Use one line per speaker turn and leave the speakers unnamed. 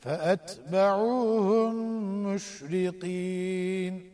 فأتبعوهم مشرقين.